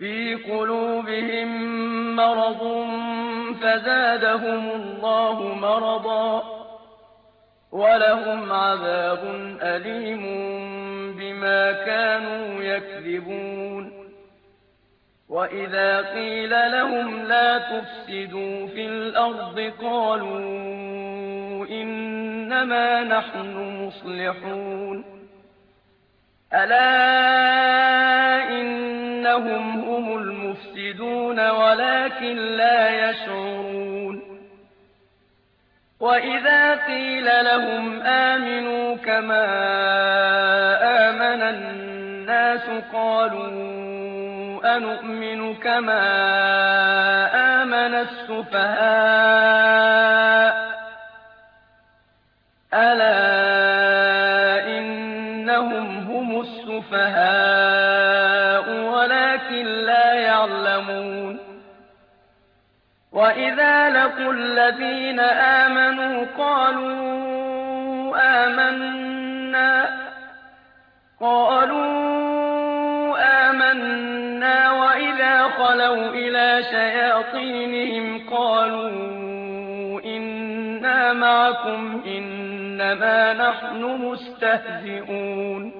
في قلوبهم مرض فزادهم الله مرضا ولهم عذاب أليم بما كانوا يكذبون. وإذا قيل لهم لا تفسدوا في الأرض قالوا إنما نحن مصلحون. ألا إنهم هم المفسدون ولكن لا يشعرون. وإذا قيل لهم آمنوا كما آمن الناس قالوا أنؤمن كما آمن السفهاء. ألا وإذا لقوا الذين آمنوا قالوا آمنا قالوا آمنا وإذا خلوا إلى شياطينهم قالوا إنا معكم إنما نحن مستهزئون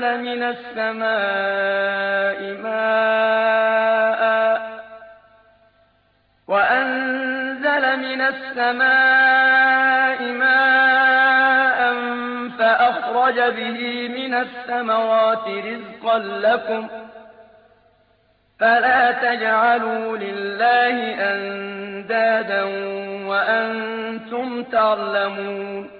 وأنزل من السماء ماء وأنزل من السماء ماء فأخرج به من الثمرات رزقا لكم فلا تجعلوا لله أندادا وأنتم تعلمون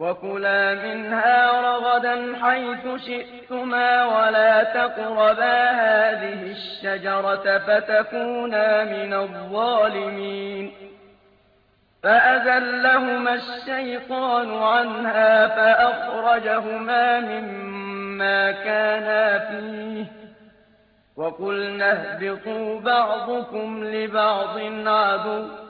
وكلا منها رغدا حيث شئتما ولا تقربا هذه الشجرة فتكونا من الظالمين فأزلهما الشيطان عنها فأخرجهما مما كانا فيه وقلنا اهبطوا بعضكم لبعض عدو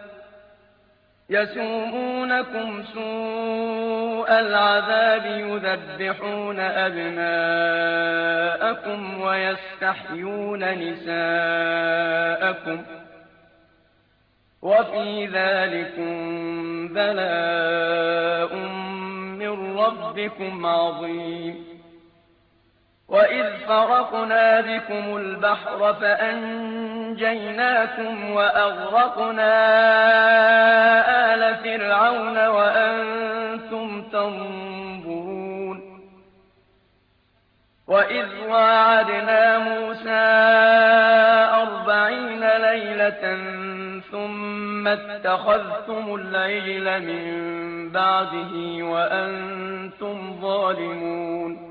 يسومونكم سوء العذاب يذبحون أبناءكم ويستحيون نساءكم وفي ذلكم بلاء من ربكم عظيم وإذ فرقنا بكم البحر فأنجيناكم وأغرقنا آل فرعون وأنتم تنظرون وإذ واعدنا موسى أربعين ليلة ثم اتخذتم العجل من بعده وأنتم ظالمون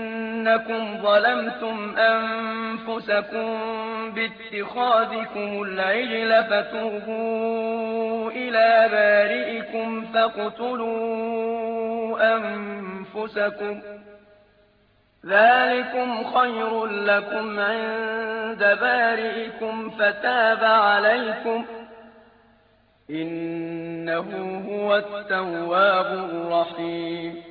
إنكم ظلمتم أنفسكم باتخاذكم العجل فتوبوا إلى بارئكم فاقتلوا أنفسكم ذلكم خير لكم عند بارئكم فتاب عليكم إنه هو التواب الرحيم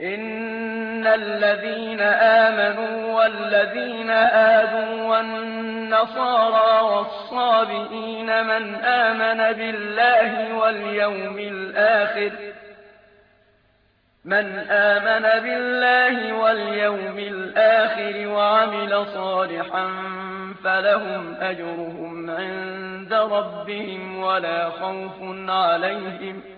إن الذين آمنوا والذين آدوا والنصارى والصابئين من آمن بالله واليوم الآخر من آمن بالله واليوم الآخر وعمل صالحا فلهم أجرهم عند ربهم ولا خوف عليهم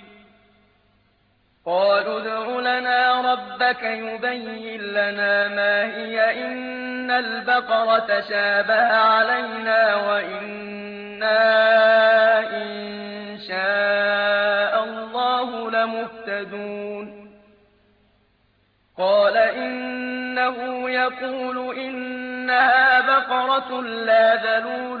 قالوا ادع لنا ربك يبين لنا ما هي إن البقرة شابه علينا وإنا إن شاء الله لمهتدون قال إنه يقول إنها بقرة لا ذلول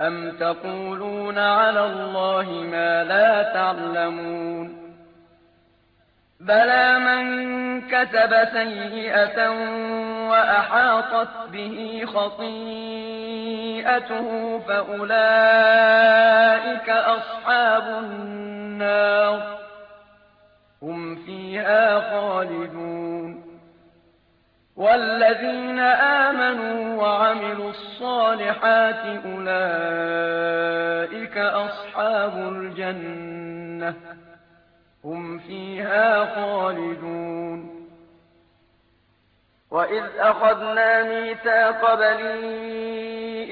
أم تقولون على الله ما لا تعلمون بلى من كتب سيئة وأحاطت به خطيئته فأولئك أصحاب النار هم فيها خالدون والذين آمنوا وعملوا الصالحات أولئك أصحاب الجنة. هم فيها خالدون. وإذ أخذنا ميثاق بني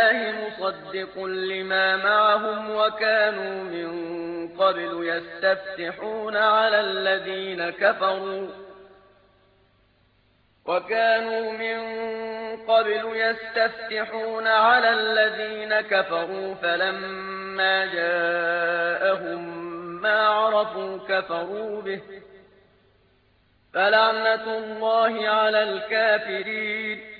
الله مصدق لما معهم وكانوا من قبل يستفتحون على الذين كفروا وكانوا من قبل يستفتحون على الذين كفروا فلما جاءهم ما عرفوا كفروا به فلعنة الله على الكافرين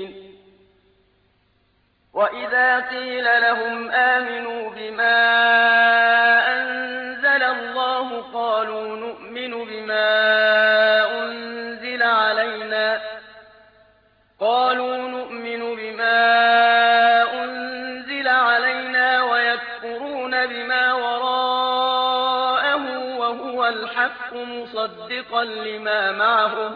وإذا قيل لهم آمنوا بما أنزل الله قالوا نؤمن بما أنزل علينا قالوا نؤمن بما أنزل علينا ويكفرون بما وراءه وهو الحق مصدقا لما معهم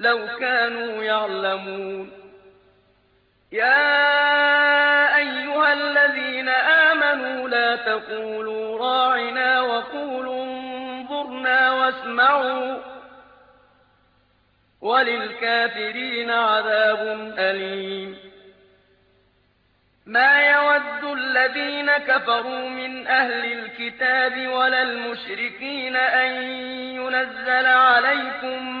لو كانوا يعلمون. يا أيها الذين آمنوا لا تقولوا راعنا وقولوا انظرنا واسمعوا. وللكافرين عذاب أليم. ما يود الذين كفروا من أهل الكتاب ولا المشركين أن ينزل عليكم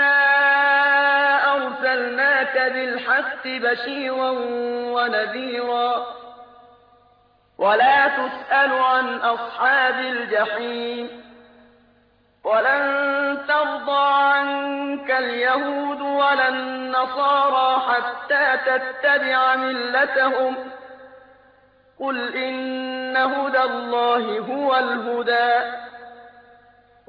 إنا أرسلناك بالحق بشيرا ونذيرا ولا تسأل عن أصحاب الجحيم ولن ترضى عنك اليهود ولا النصارى حتى تتبع ملتهم قل إن هدى الله هو الهدى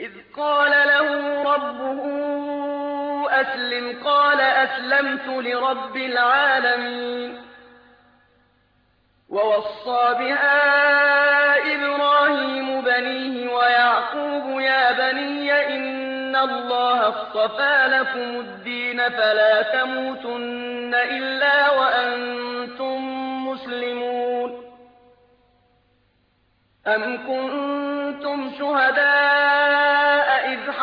إذ قال له ربه أسلم قال أسلمت لرب العالمين. ووصى بها إبراهيم بنيه ويعقوب يا بني إن الله اصطفى لكم الدين فلا تموتن إلا وأنتم مسلمون. أم كنتم شهداء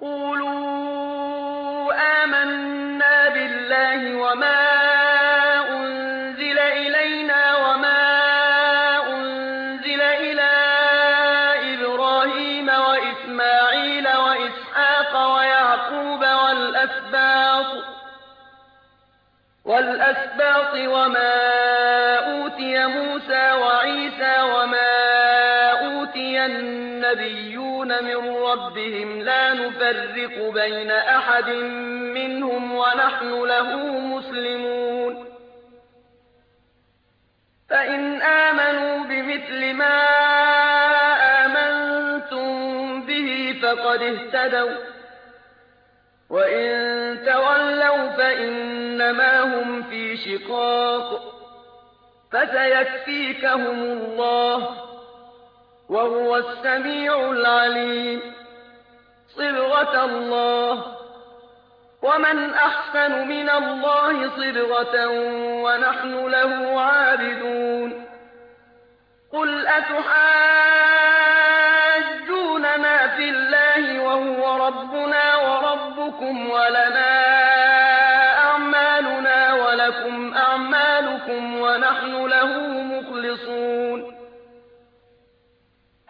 قولوا اللَّهِ وَمَا أُنزِلَ إِلَيْنَا وَمَا أُنزِلَ إِلَىٰ إِبْرَاهِيمَ وَإِسْمَاعِيلَ وَإِسْحَاقَ وَيَعْقُوبَ وَالْأَسْبَاطِ وَمَا أُوتِيَ مُوسَىٰ وَعِيسَىٰ وَمَا أُوتِيَ مِن رَّبِّهِمْ لَا نُفَرِّقُ بَيْنَ أَحَدٍ مِّنْهُمْ وَنَحْنُ لَهُ مُسْلِمُونَ. فَإِنْ آمَنُوا بِمِثْلِ مَا آمَنتُم بِهِ فَقَدِ اهْتَدَوا ۖ. وَّإِن تَوَلَّوْا فَإِنَّمَا هُمْ فِي شِقَاقٍ ۖ. فَسَيَكْفِيكَهُمُ اللَّهُ ۚ. وَهُوَ السَّمِيعُ الْعَلِيمُ. صِبْغَةَ اللَّهِ ۖ. وَمَنْ أَحْسَنُ مِنَ اللَّهِ صِبْغَةً وَنَحْنُ لَهُ عَابِدُونَ. قُلْ أَتُحَاجُّونَنَا فِي اللَّهِ وَهُوَ رَبُّنَا وَرَبُّكُمْ وَلَنَا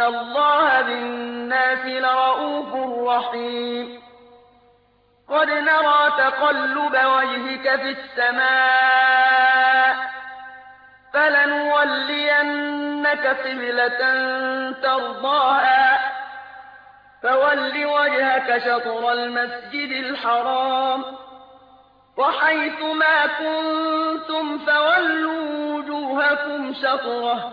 اللَّهَ بِالنَّاسِ لَرَءُوفٌ رَّحِيمٌ. قَدْ نَرَىٰ تَقَلُّبَ وَجْهِكَ فِي السَّمَاءِ ۖ فَلَنُوَلِّيَنَّكَ قِبْلَةً تَرْضَاهَا ۚ فَوَلِّ وَجْهَكَ شَطْرَ الْمَسْجِدِ الْحَرَامِ ۚ. وَحَيْثُ مَا كُنتُمْ فَوَلُّوا وُجُوهَكُمْ شَطْرَهُ ۗ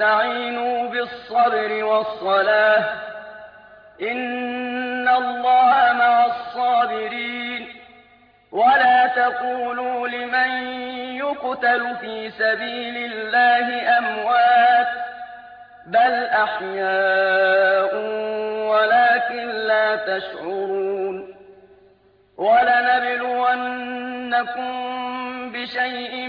آمنوا استعينوا بالصبر والصلاة. إن الله مع الصابرين. ولا تقولوا لمن يقتل في سبيل الله أموات بل أحياء ولكن لا تشعرون. ولنبلونكم بشيء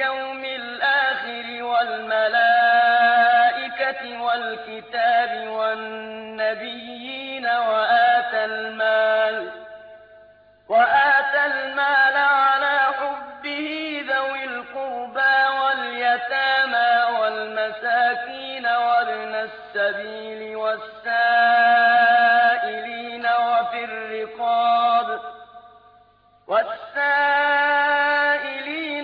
السَّبِيلِ وَالسَّائِلِينَ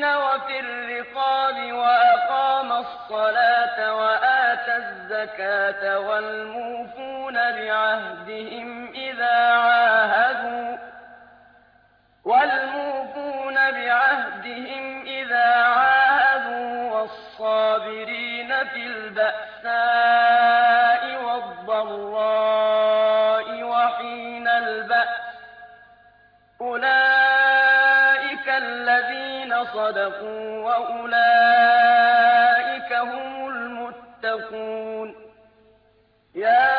وَفِي الرِّقَابِ وَأَقَامَ الصَّلَاةَ وَآتَى الزَّكَاةَ وَالْمُوفُونَ بِعَهْدِهِمْ إِذَا عَاهَدُوا وَالصَّابِرِينَ فِي الْبَأْسَاءِ صَدَقُوا ۖ وَأُولَٰئِكَ هُمُ الْمُتَّقُونَ. يَا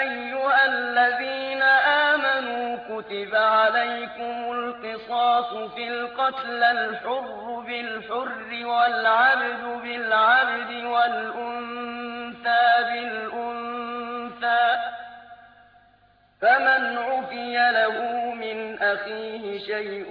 أَيُّهَا الَّذِينَ آمَنُوا كُتِبَ عَلَيْكُمُ الْقِصَاصُ فِي الْقَتْلَى ۖ الْحُرُّ بِالْحُرِّ وَالْعَبْدُ بِالْعَبْدِ وَالْأُنثَىٰ بِالْأُنثَىٰ ۚ. فَمَنْ عُفِيَ لَهُ مِنْ أَخِيهِ شَيْءٌ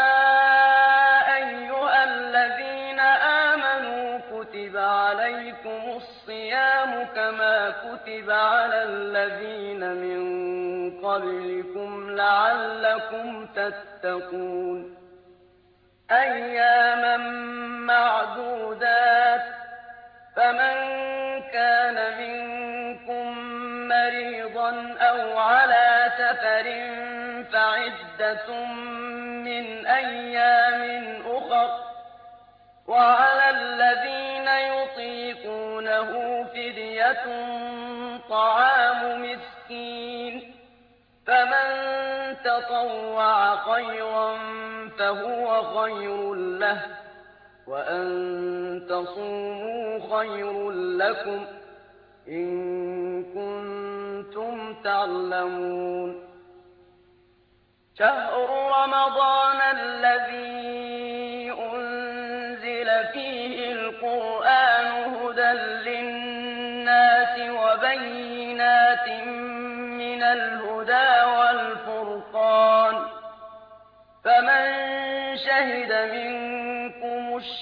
كُتِبَ عَلَى الَّذِينَ مِن قَبْلِكُمْ لَعَلَّكُمْ تَتَّقُونَ أَيَّامًا مَّعْدُودَاتٍ ۚ فَمَن كَانَ مِنكُم مَّرِيضًا أَوْ عَلَىٰ سَفَرٍ فَعِدَّةٌ مِّنْ أَيَّامٍ أُخَرَ ۚ وَعَلَى الَّذِينَ يُطِيقُونَهُ فِدْيَةٌ طَعَامُ مِسْكِينٍ ۖ فَمَن تَطَوَّعَ خَيْرًا فَهُوَ خَيْرٌ لَّهُ ۚ وَأَن تَصُومُوا خَيْرٌ لَّكُمْ ۖ إِن كُنتُمْ تَعْلَمُونَ شَهْرُ رَمَضَانَ الَّذِي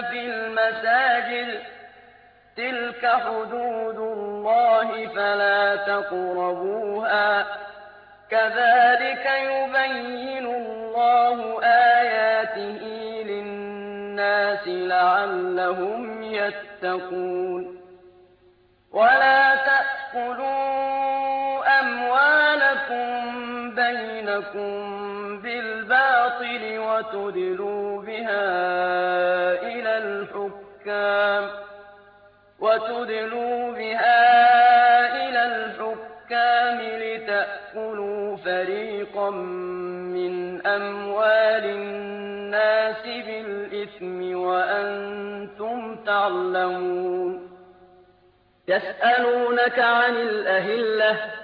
في المساجد تلك حدود الله فلا تقربوها. كذلك يبين الله آياته للناس لعلهم يتقون. ولا تأكلوا بينكم بالباطل وتدلوا بها إلى الحكام وتدلوا بها إلى الحكام لتأكلوا فريقا من أموال الناس بالإثم وأنتم تعلمون يسألونك عن الأهلة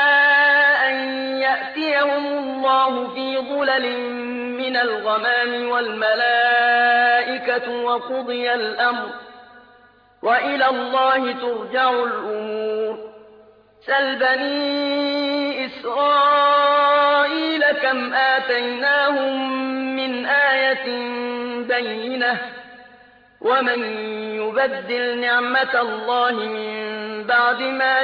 اللَّهُ فِي ظُلَلٍ مِّنَ الْغَمَامِ وَالْمَلَائِكَةُ وَقُضِيَ الْأَمْرُ ۚ وَإِلَى اللَّهِ تُرْجَعُ الْأُمُورُ. سَلْ بَنِي إِسْرَائِيلَ كَمْ آتَيْنَاهُم مِّنْ آيَةٍ بَيِّنَةٍ ۗ وَمَن يُبَدِّلْ نِعْمَةَ اللَّهِ مِن بَعْدِ مَا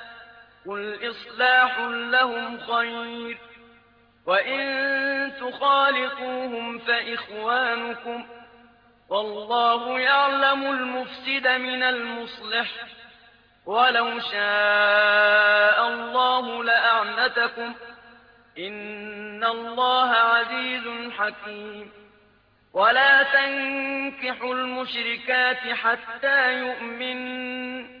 قل إصلاح لهم خير. وإن تخالقوهم فإخوانكم والله يعلم المفسد من المصلح. ولو شاء الله لأعنتكم. إن الله عزيز حكيم. ولا تنكحوا المشركات حتى يؤمن.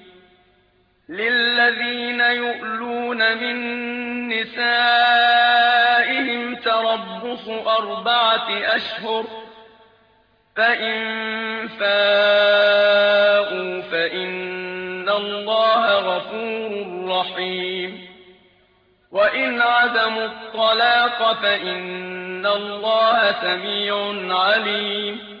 للذين يؤلون من نسائهم تربص أربعة أشهر فإن فاءوا فإن الله غفور رحيم وإن عزموا الطلاق فإن الله سميع عليم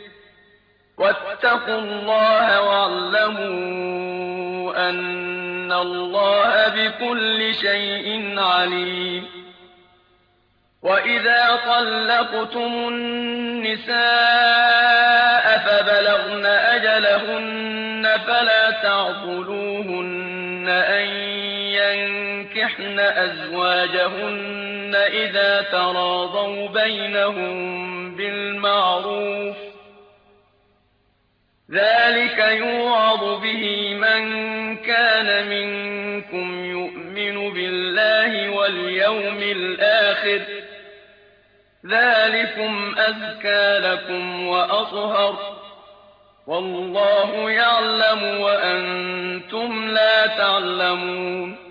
واتقوا الله واعلموا أن الله بكل شيء عليم. وإذا طلقتم النساء فبلغن أجلهن فلا تعضلوهن أن ينكحن أزواجهن إذا تراضوا بينهم بالمعروف. ذلك يوعظ به من كان منكم يؤمن بالله واليوم الآخر ذلكم أزكى لكم وأطهر والله يعلم وأنتم لا تعلمون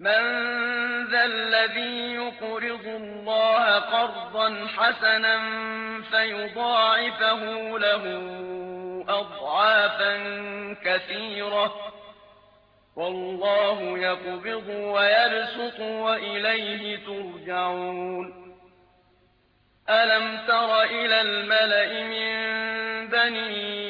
مَّن ذَا الَّذِي يُقْرِضُ اللَّهَ قَرْضًا حَسَنًا فَيُضَاعِفَهُ لَهُ أَضْعَافًا كَثِيرَةً ۚ. وَاللَّهُ يَقْبِضُ وَيَبْسُطُ وَإِلَيْهِ تُرْجَعُونَ. أَلَمْ تَرَ إِلَى الْمَلَإِ مِن بَنِي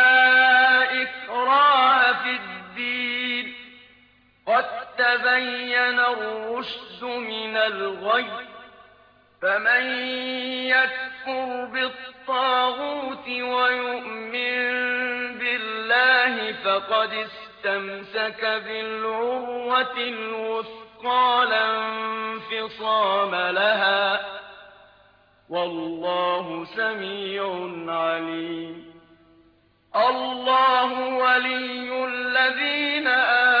تَّبَيَّنَ الرُّشْدُ مِنَ الْغَيِّ ۚ فَمَن يَكْفُرْ بِالطَّاغُوتِ وَيُؤْمِن بِاللَّهِ فَقَدِ اسْتَمْسَكَ بِالْعُرْوَةِ الْوُثْقَىٰ لَا انفِصَامَ لَهَا ۗ وَاللَّهُ سَمِيعٌ عَلِيمٌ اللَّهُ وَلِيُّ الَّذِينَ آمَنُوا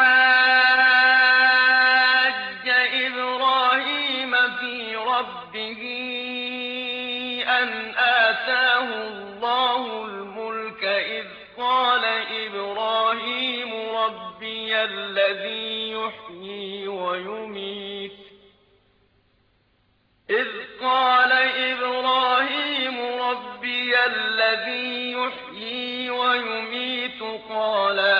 حَاجَّ إِبْرَاهِيمَ فِي رَبِّهِ أَنْ آتَاهُ اللَّهُ الْمُلْكَ إِذْ قَالَ إِبْرَاهِيمُ رَبِّيَ الَّذِي يُحْيِي وَيُمِيتُ. قَالَ أَنَا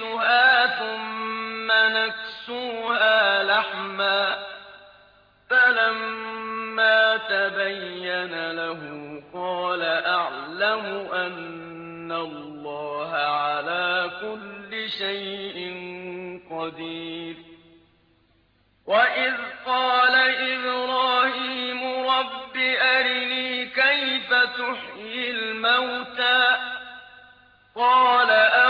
ننشزها ثم نكسوها لحما فلما تبين له قال أعلم أن الله على كل شيء قدير وإذ قال إبراهيم رب أرني كيف تحيي الموتى قال أولم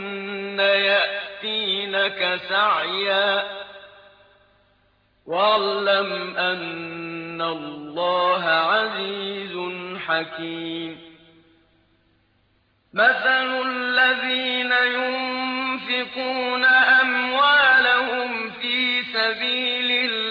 يأتينك سعيا. واعلم أن الله عزيز حكيم. مثل الذين ينفقون أموالهم في سبيل الله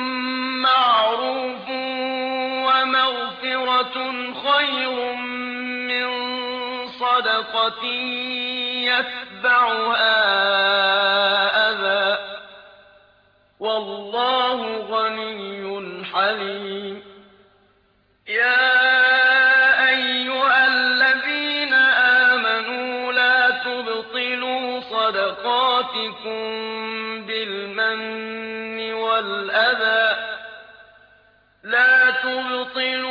خير من صدقة يتبعها أذى. والله غني حليم. يا أيها الذين آمنوا لا تبطلوا صدقاتكم بالمن والأذى. لا تبطلوا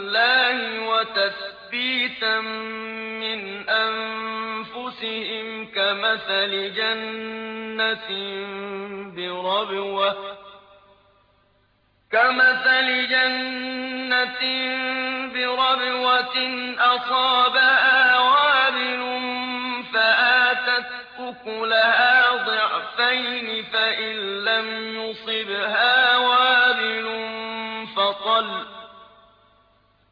من أنفسهم كمثل جنة بربوة كمثل جنة بربوة أصابها وابل فآتت أكلها ضعفين فإن لم يصبها وابل فطل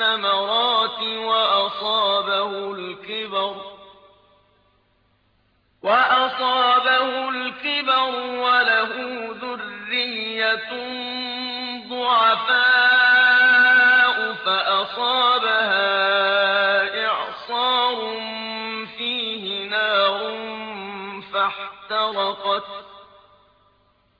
الثَّمَرَاتِ وَأَصَابَهُ الْكِبَرُ وَلَهُ ذُرِّيَّةٌ ضُعَفَاءُ فَأَصَابَهَا إِعْصَارٌ فِيهِ نَارٌ فَاحْتَرَقَتْ ۗ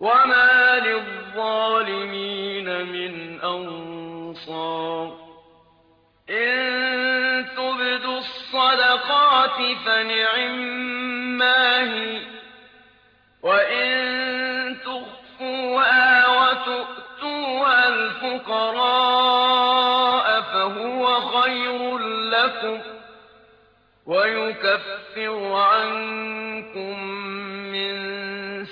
وَمَا لِلظَّالِمِينَ مِنْ أَنصَارٍ إِن تُبْدُوا الصَّدَقَاتِ فَنِعِمَّا هِيَ ۖ وَإِن تُخْفُوهَا وَتُؤْتُوهَا الْفُقَرَاءَ فَهُوَ خَيْرٌ لَّكُمْ ۚ وَيُكَفِّرُ عَنكُم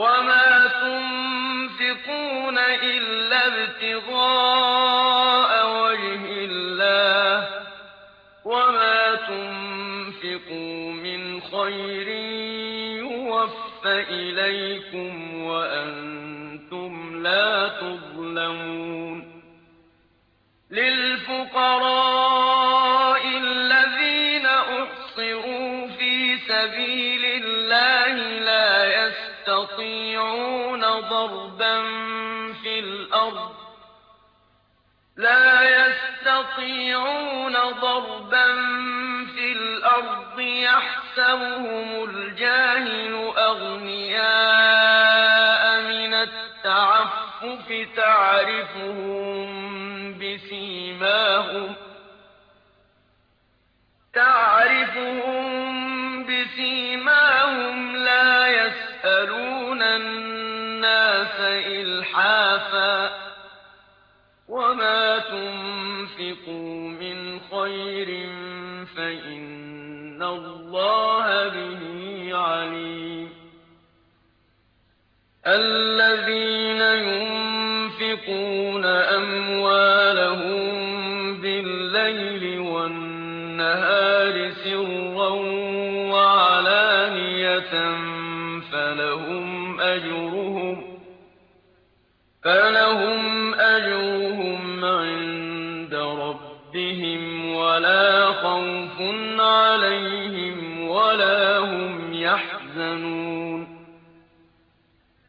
وَمَا تُنفِقُونَ إِلَّا ابْتِغَاءَ وَجْهِ اللَّهِ ۚ وَمَا تُنفِقُوا مِنْ خَيْرٍ يُوَفَّ إِلَيْكُمْ وَأَنتُمْ لَا تُظْلَمُونَ لِلْفُقَرَاءِ يَسْتَطِيعُونَ ضَرْبًا فِي الْأَرْضِ يَحْسَبُهُمُ الْجَاهِلُ أَغْنِيَاءَ مِنَ التَّعَفُّفِ تَعْرِفُهُم بِسِيمَاهُمْ لَا يَسْأَلُونَ إلحافا وما تنفقوا من خير فإن الله به عليم الذين ينفقون أموالهم أَجْرُهُمْ عِندَ رَبِّهِمْ وَلَا خَوْفٌ عَلَيْهِمْ وَلَا هُمْ يَحْزَنُونَ.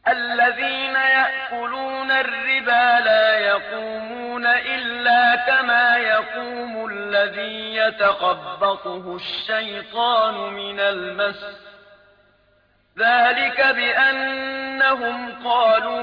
الَّذِينَ يَأْكُلُونَ الرِّبَا لَا يَقُومُونَ إِلَّا كَمَا يَقُومُ الَّذِي يَتَخَبَّطُهُ الشَّيْطَانُ مِنَ الْمَسِّ ۚ. ذَٰلِكَ بِأَنَّهُمْ قَالُوا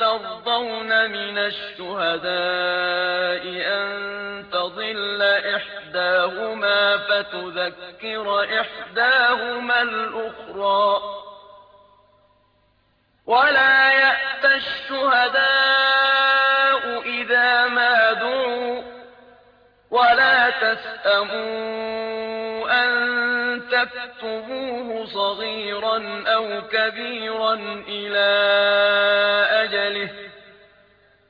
تَرْضَوْنَ مِنَ الشُّهَدَاءِ أَن تَضِلَّ إِحْدَاهُمَا فَتُذَكِّرَ إِحْدَاهُمَا الْأُخْرَىٰ ۚ وَلَا يَأْبَ الشُّهَدَاءُ إِذَا مَا دُعُوا ۚ وَلَا تَسْأَمُوا أَن تَكْتُبُوهُ صَغِيرًا أَوْ كَبِيرًا إِلَىٰ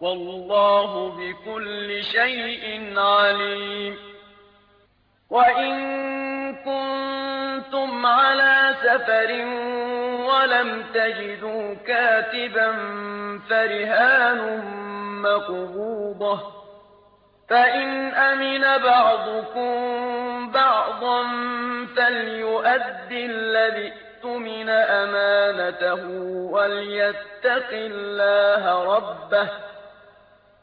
وَاللَّهُ بِكُلِّ شَيْءٍ عَلِيمٌ. وَإِن كُنتُمْ عَلَىٰ سَفَرٍ وَلَمْ تَجِدُوا كَاتِبًا فَرِهَانٌ مَّقْبُوضَةٌ ۖ. فَإِنْ أَمِنَ بَعْضُكُم بَعْضًا فَلْيُؤَدِّ الَّذِي اؤْتُمِنَ أَمَانَتَهُ وَلْيَتَّقِ اللَّهَ رَبَّهُ.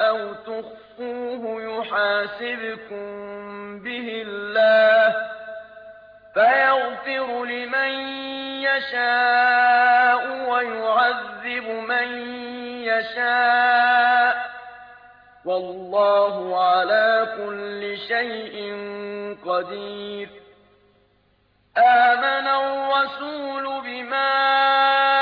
أَوْ تُخْفُوهُ يُحَاسِبْكُم بِهِ اللَّهُ ۖ فَيَغْفِرُ لِمَن يَشَاءُ وَيُعَذِّبُ مَن يَشَاءُ ۗ وَاللَّهُ عَلَىٰ كُلِّ شَيْءٍ قَدِيرٌ آمَنَ الرَّسُولُ بِمَا